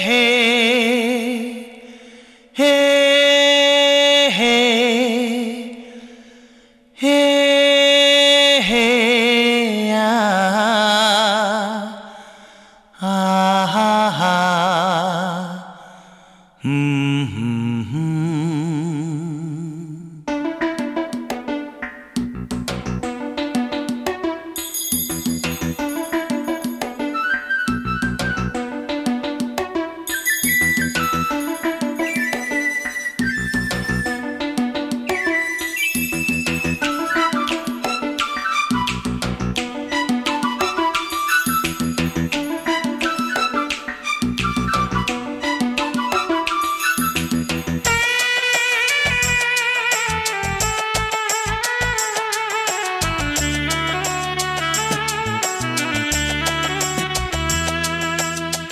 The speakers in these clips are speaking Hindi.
hey, hey, hey, hey, ah, ah, ah, mm-hmm.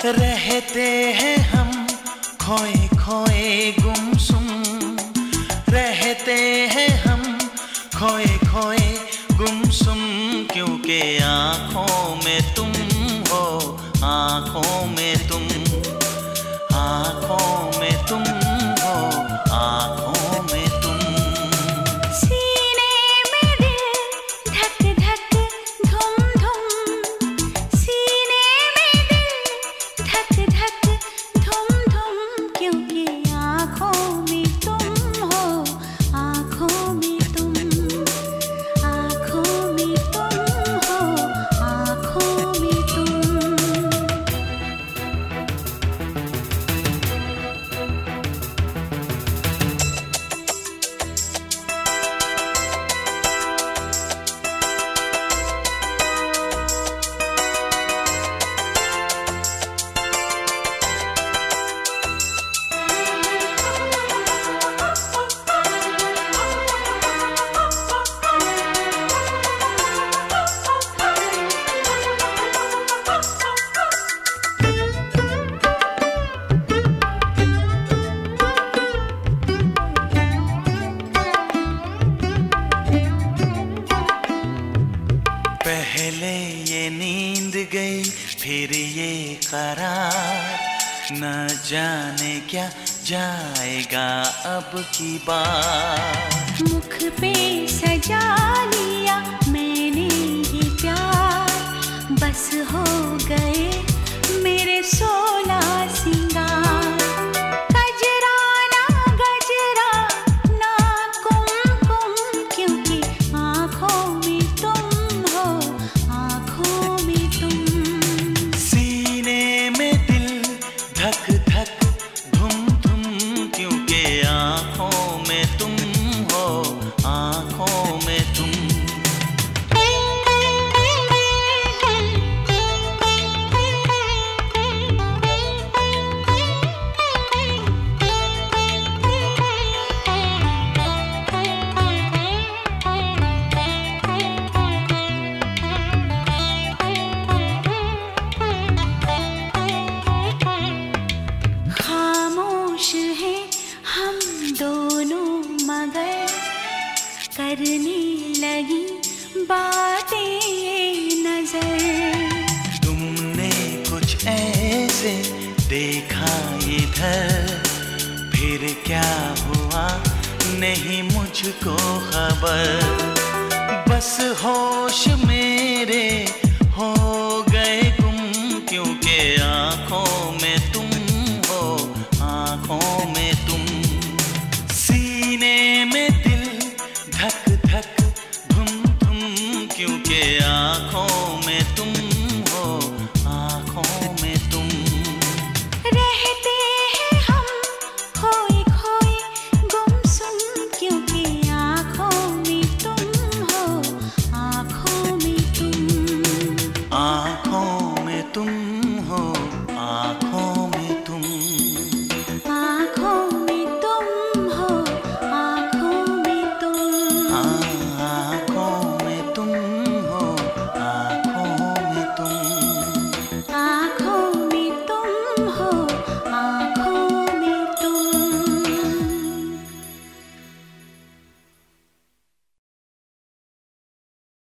रहते हैं हम, खोए खोए गुमसुम। रहते हैं हम, खोए खोए गुमसुम। क्योंकि आँखों में तुम हो, आँखों नींद गई फिर ये करार। न जाने क्या जाएगा अब की बात करने लगी बातें नज़र। तुमने कुछ ऐसे देखा इधर, फिर क्या हुआ नहीं मुझको खबर। बस होश मेरे हो गए गुम, क्योंकि आँखों में क्योंकि आँखों